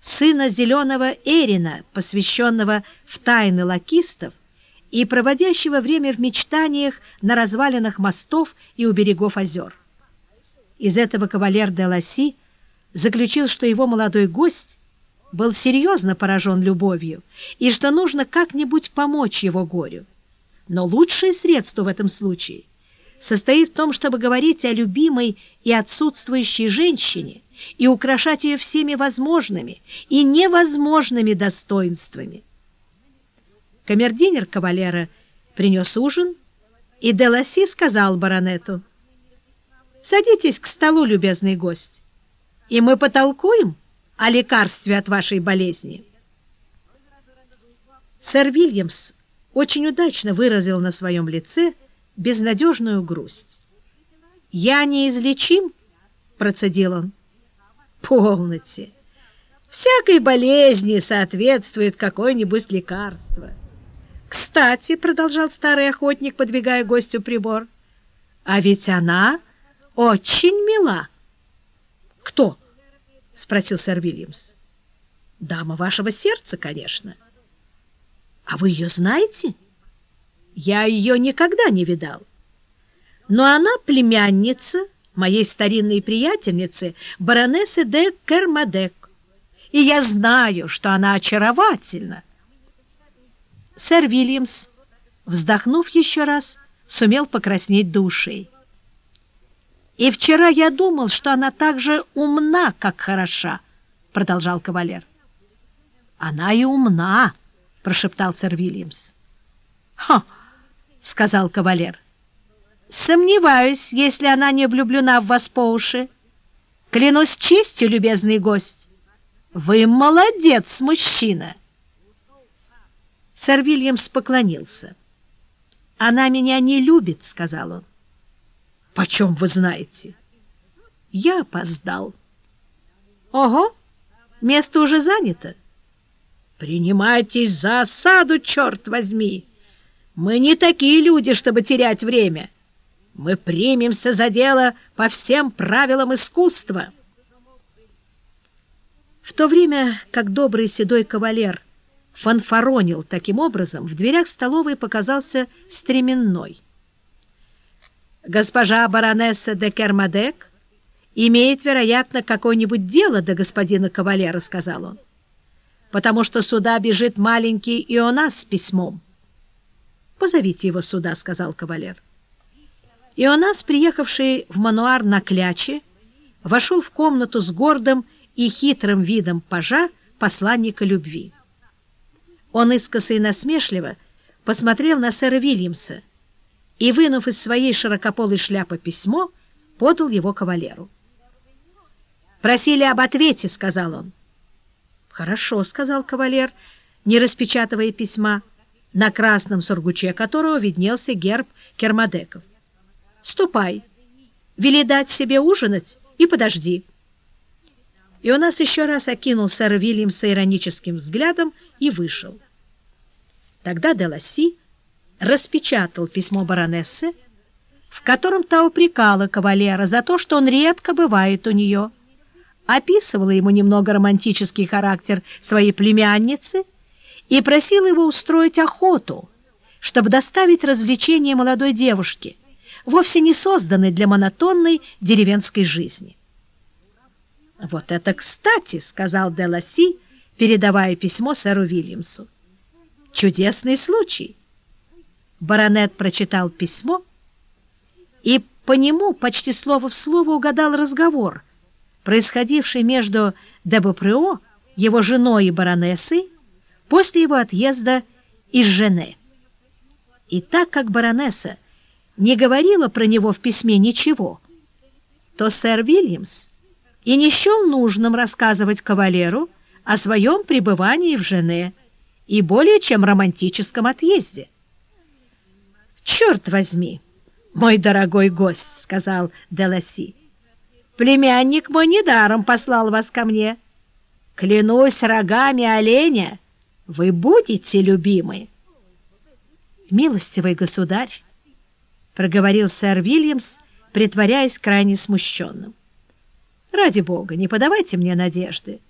сына зеленого Эрина, посвященного в тайны лакистов и проводящего время в мечтаниях на развалинах мостов и у берегов озер. Из этого кавалер де Ласси заключил, что его молодой гость был серьезно поражен любовью и что нужно как-нибудь помочь его горю. Но лучшее средство в этом случае состоит в том, чтобы говорить о любимой и отсутствующей женщине и украшать ее всеми возможными и невозможными достоинствами. Камердинер кавалера принес ужин, и Деласи сказал баронету, «Садитесь к столу, любезный гость, и мы потолкуем о лекарстве от вашей болезни». Сэр Вильямс очень удачно выразил на своем лице безнадежную грусть. «Я неизлечим?» — процедил он. «Полноте! Всякой болезни соответствует какое-нибудь лекарство». «Кстати», — продолжал старый охотник, подвигая гостю прибор, «а ведь она очень мила». «Кто?» — спросил сэр Вильямс. «Дама вашего сердца, конечно». «А вы ее знаете?» «Я ее никогда не видал. Но она племянница моей старинной приятельницы, баронессы де Кермадек, и я знаю, что она очаровательна». Сэр Вильямс, вздохнув еще раз, сумел покраснеть до ушей. «И вчера я думал, что она так же умна, как хороша», — продолжал кавалер. «Она и умна», — прошептал сэр Вильямс. «Ха!» — сказал кавалер. «Сомневаюсь, если она не влюблена в вас по уши. Клянусь честью, любезный гость, вы молодец, мужчина!» Сэр Вильямс поклонился. «Она меня не любит», — сказал он. «Почем вы знаете?» «Я опоздал». «Ого, место уже занято». «Принимайтесь за осаду, черт возьми! Мы не такие люди, чтобы терять время. Мы примемся за дело по всем правилам искусства». В то время как добрый седой кавалер фанфаронил таким образом, в дверях столовой показался стременной. «Госпожа баронесса де Кермадек имеет, вероятно, какое-нибудь дело до господина кавалера», — сказал он, «потому что сюда бежит маленький Ионас с письмом». «Позовите его сюда», — сказал кавалер. Ионас, приехавший в мануар на кляче, вошел в комнату с гордым и хитрым видом пажа посланника любви. Он искоса и насмешливо посмотрел на сэра Вильямса и, вынув из своей широкополой шляпы письмо, подал его кавалеру. «Просили об ответе», — сказал он. «Хорошо», — сказал кавалер, не распечатывая письма, на красном сургуче которого виднелся герб Кермадеков. «Ступай, вели дать себе ужинать и подожди». И у нас еще раз окинул сэра Вильямса ироническим взглядом и вышел. Тогда Деласи распечатал письмо баронессы, в котором та упрекала кавалера за то, что он редко бывает у нее, описывала ему немного романтический характер своей племянницы и просила его устроить охоту, чтобы доставить развлечение молодой девушке, вовсе не созданной для монотонной деревенской жизни. «Вот это кстати!» — сказал Деласи, передавая письмо сэру Вильямсу. «Чудесный случай!» Баронет прочитал письмо и по нему почти слово в слово угадал разговор, происходивший между Дебопрео, его женой и баронессой, после его отъезда из Жене. И так как баронесса не говорила про него в письме ничего, то сэр Вильямс и не счел нужным рассказывать кавалеру о своем пребывании в Жене и более чем романтическом отъезде. «Черт возьми, мой дорогой гость!» — сказал Деласи. «Племянник мой недаром послал вас ко мне. Клянусь рогами оленя, вы будете любимы». «Милостивый государь!» — проговорил сэр Вильямс, притворяясь крайне смущенным. Ради бога, не подавайте мне надежды.